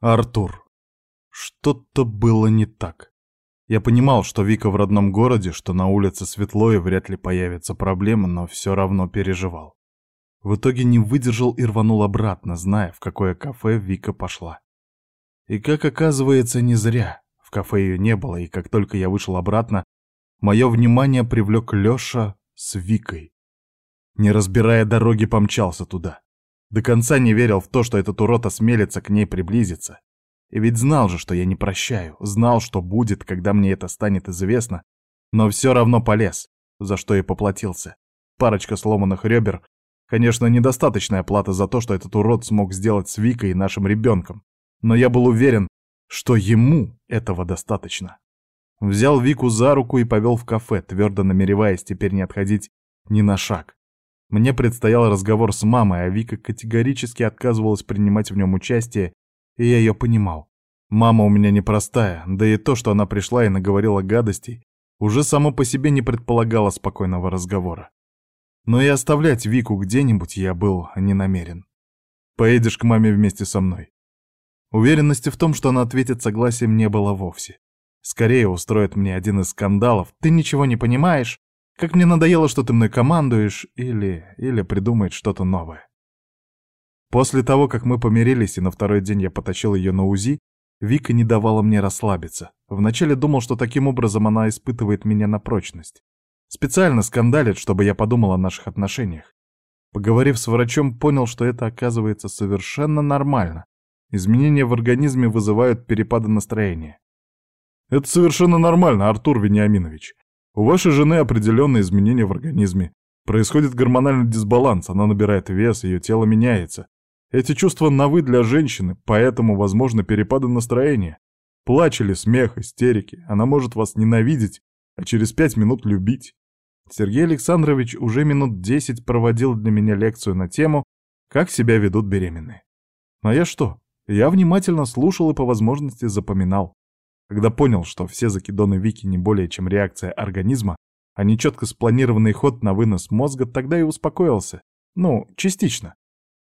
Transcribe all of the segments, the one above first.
Артур, что-то было не так. Я понимал, что Вика в родном городе, что на улице светло и вряд ли появятся проблемы, но все равно переживал. В итоге не выдержал и рванул обратно, зная, в какое кафе Вика пошла. И как оказывается, не зря. В кафе ее не было, и как только я вышел обратно, мое внимание привлек Леша с Викой. Не разбирая дороги, помчался туда. До конца не верил в то, что этот урод осмелится к ней приблизиться. И ведь знал же, что я не прощаю, знал, что будет, когда мне это станет известно, но все равно полез, за что и поплатился. Парочка сломанных ребер, конечно, недостаточная плата за то, что этот урод смог сделать с Викой и нашим ребенком, но я был уверен, что ему этого достаточно. Взял Вику за руку и повел в кафе, твердо намереваясь теперь не отходить ни на шаг. Мне предстоял разговор с мамой, а Вика категорически отказывалась принимать в нем участие, и я ее понимал. Мама у меня непростая, да и то, что она пришла и наговорила гадостей, уже само по себе не предполагало спокойного разговора. Но и оставлять Вику где-нибудь я был не намерен. Поедешь к маме вместе со мной. Уверенности в том, что она ответит согласием, не было вовсе. Скорее устроит мне один из скандалов. Ты ничего не понимаешь? Как мне надоело, что ты мной командуешь или... или придумает что-то новое. После того, как мы помирились, и на второй день я потащил ее на УЗИ, Вика не давала мне расслабиться. Вначале думал, что таким образом она испытывает меня на прочность. Специально скандалит, чтобы я подумал о наших отношениях. Поговорив с врачом, понял, что это оказывается совершенно нормально. Изменения в организме вызывают перепады настроения. Это совершенно нормально, Артур Вениаминович. У вашей жены определенные изменения в организме. Происходит гормональный дисбаланс, она набирает вес, ее тело меняется. Эти чувства новы для женщины, поэтому возможны перепады настроения. Плач или смех, истерики. Она может вас ненавидеть, а через пять минут любить. Сергей Александрович уже минут десять проводил для меня лекцию на тему «Как себя ведут беременные». А я что? Я внимательно слушал и по возможности запоминал. Когда понял, что все закидоны Вики не более чем реакция организма, а не четко спланированный ход на вынос мозга, тогда и успокоился. Ну, частично.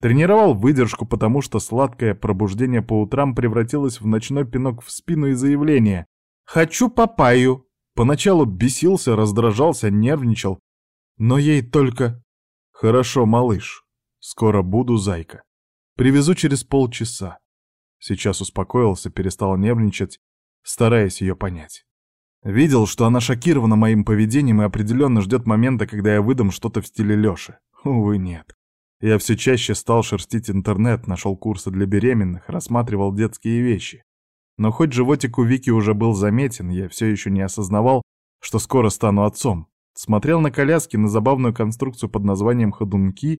Тренировал выдержку, потому что сладкое пробуждение по утрам превратилось в ночной пинок в спину и заявление «Хочу папаю!». Поначалу бесился, раздражался, нервничал. Но ей только «Хорошо, малыш. Скоро буду, зайка. Привезу через полчаса». Сейчас успокоился, перестал нервничать стараясь ее понять. Видел, что она шокирована моим поведением и определенно ждет момента, когда я выдам что-то в стиле Лёши. Увы, нет. Я все чаще стал шерстить интернет, нашел курсы для беременных, рассматривал детские вещи. Но хоть животик у Вики уже был заметен, я все еще не осознавал, что скоро стану отцом. Смотрел на коляски, на забавную конструкцию под названием «ходунки»,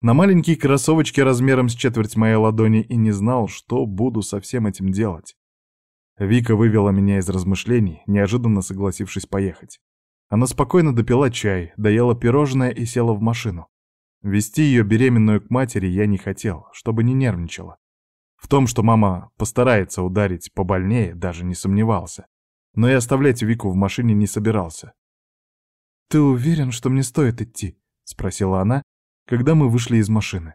на маленькие кроссовочки размером с четверть моей ладони и не знал, что буду со всем этим делать. Вика вывела меня из размышлений, неожиданно согласившись поехать. Она спокойно допила чай, доела пирожное и села в машину. Вести ее беременную к матери я не хотел, чтобы не нервничала. В том, что мама постарается ударить побольнее, даже не сомневался. Но и оставлять Вику в машине не собирался. «Ты уверен, что мне стоит идти?» — спросила она, когда мы вышли из машины.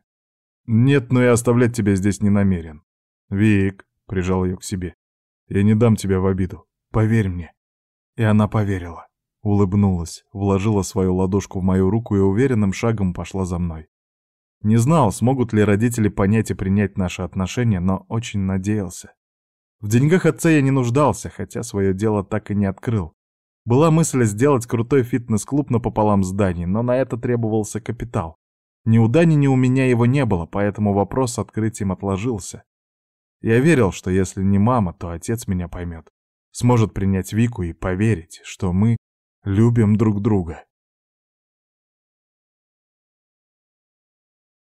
«Нет, но и оставлять тебя здесь не намерен». «Вик», — прижал ее к себе, я не дам тебя в обиду. Поверь мне». И она поверила. Улыбнулась, вложила свою ладошку в мою руку и уверенным шагом пошла за мной. Не знал, смогут ли родители понять и принять наши отношения, но очень надеялся. В деньгах отца я не нуждался, хотя свое дело так и не открыл. Была мысль сделать крутой фитнес-клуб напополам зданий, но на это требовался капитал. Ни у Дани, ни у меня его не было, поэтому вопрос с открытием отложился. Я верил, что если не мама, то отец меня поймет, сможет принять Вику и поверить, что мы любим друг друга.